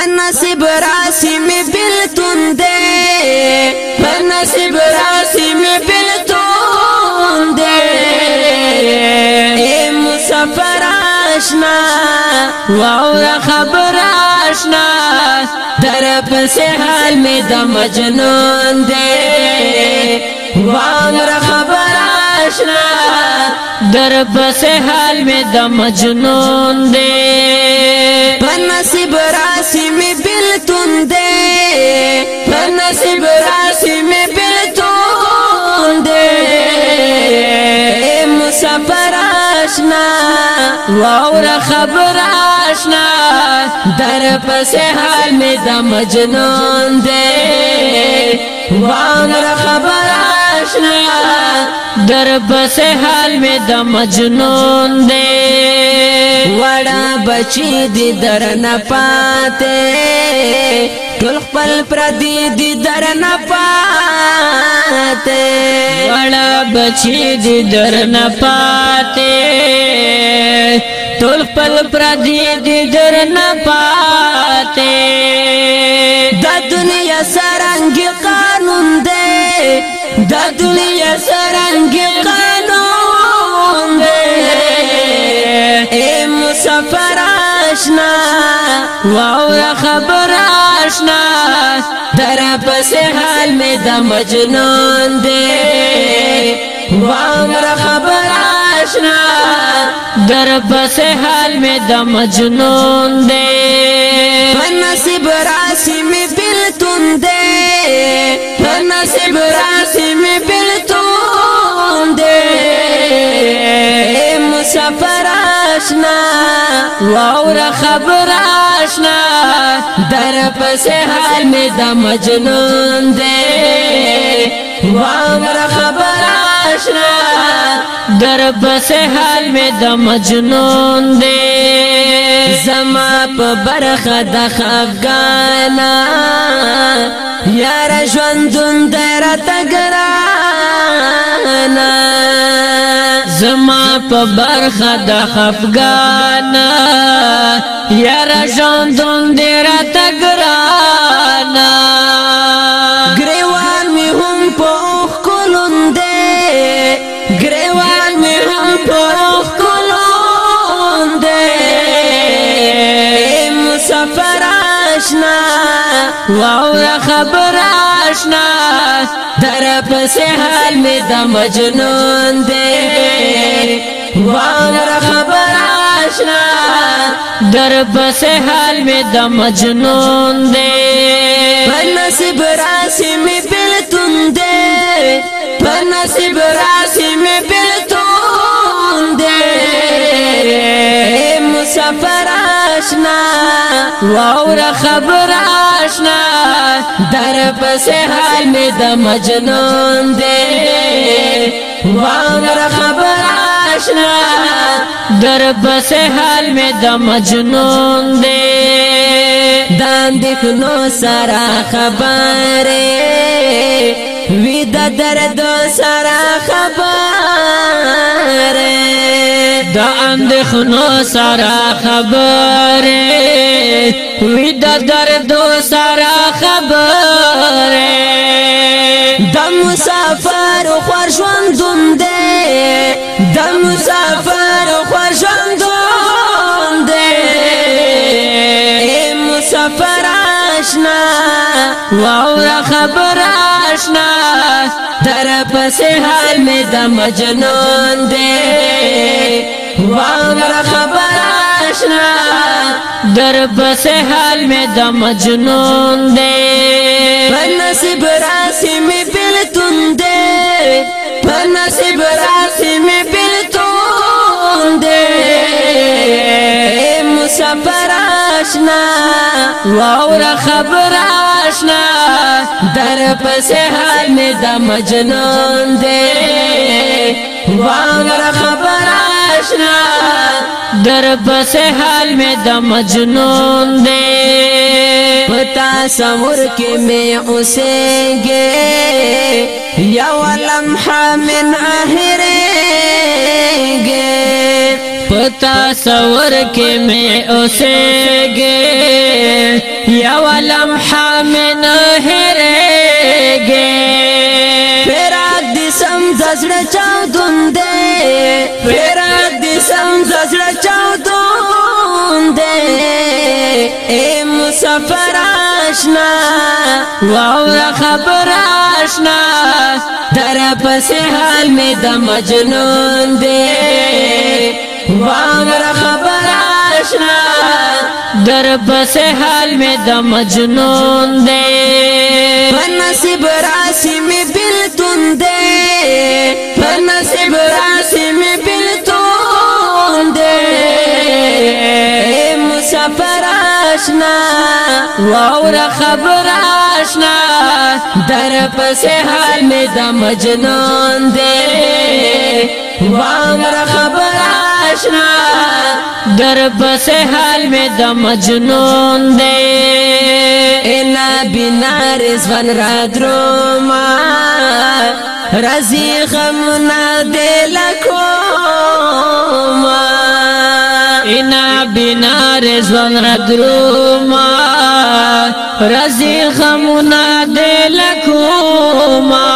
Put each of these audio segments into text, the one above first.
په نصیب راسي می بلتون دې په نصیب راسي می بلتون دې اے مسافر آشنا واو خبر آشنا در پس حال می د مجنون دې واو خبر آشنا در پس حال می د مجنون دې راسی می بلتون دے پر نصیب راسی می بلتون دے مسافر آشنا واورا خبر آشنا در پس حال می دا مجنون دے واورا خبر آشنا در پس حال می دا مجنون دے وڑا بچی دی درن پاتے ټول خپل پردي دي درن پاتې وړا بچي دي درن پاتې ټول خپل پردي دي درن پاتې د دنیا سرنګ قانون دی د دنیا سرنګ قانون دی اے مسافر آشنا واو خبر آشنا در پس حال می دا مجنون دے واو خبر آشنا در پس حال می دا مجنون دی نصیب راسی می بلتون دی نصیب راسی می بلتون اے مسافرہ آشنا واورا خبر آشنا در پس حال می د مجنون دے واورا خبر آشنا در پس حال می د مجنون دے زما په برخه د خفګانا یار ژوندون درته ګرانا زما په برخه د خفګان یاره ژوندون دې را تګره واو یا خبر آشنا در پس حال می دا مجنون دے واو یا خبر آشنا در پس حال می دا مجنون دے پنصیب راسی می بلتون دے پنصیب راسی می بلتون دے مسافر آشنا واو را خبر آشنا در پس حال می د مجنون دے وانگر خبر آشنا در پس حال می د مجنون دے دان دخنو سارا خبره وی د درد سارا خبره د اندخنو سارا خبره وی د درد سارا خبره آشنا گاؤ خبر آشنا درب سے حال میں مجنون دے گا خبر آشنا درب سے حال میں مجنون دے نصب راسی میں پھر تم دے نصب راسی میں دے اے مسافر آشنا واورا خبر آشنا در پس حال می دا مجنون دے واورا خبر آشنا در پس حال می دا مجنون دے پتا سمر کے میں اسے گے یا لمحہ من آہریں گے تصور کې مې اوسېږي یو لمحه مې نه هېرېږي فراق دې سم زړه چاو دوندې فراق دې سم زړه چاو دوندې اے مسافر آشنا واو خبر آشنا در پس حال می د مجنون دی وانګر خبر آشنا در پس حال می د مجنون دی پر نصیب راسی می بلتون دی پر نصیب راسی می بلتون دی مسافر آشنا واور خبر آشنا در پس حال می د مجنون دی وانګر خبر آشنا در پس حال میں د مجنون دے الا بنا رزوان را دروما رزی غم نا دے لکوما انا بنا رزوان را دروما رزی غم نا دے لکوما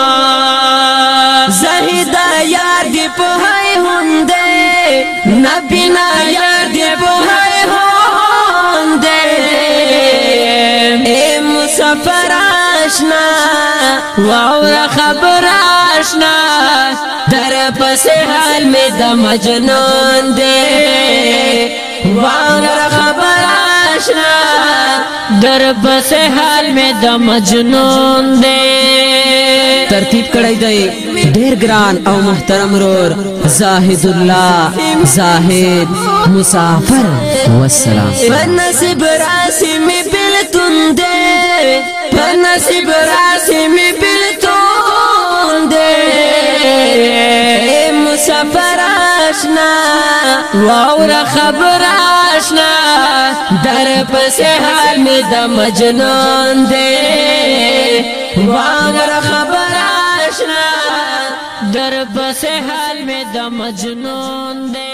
آشنا واور خبر آشنا در پس حال می د مجنون دی واور خبر آشنا در پس حال می د مجنون دی ترتیب کړی دی ډیر ګران او محترم رور زاهد الله زاهد مسافر والسلام نصیب راسی نصیب راسی می بلتون دے مسافر آشنا واورا خبر آشنا در پس حال می دا مجنون دے واورا خبر آشنا در پس حال می دا مجنون دے